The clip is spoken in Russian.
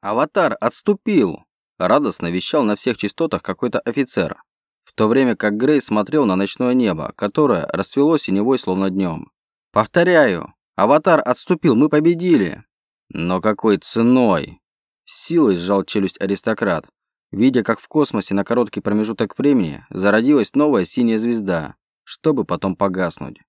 «Аватар отступил!» – радостно вещал на всех частотах какой-то офицер, в то время как Грей смотрел на ночное небо, которое расцвело синевой словно днем. «Повторяю, аватар отступил, мы победили!» «Но какой ценой?» С силой сжал челюсть аристократ, видя, как в космосе на короткий промежуток времени зародилась новая синяя звезда, чтобы потом погаснуть.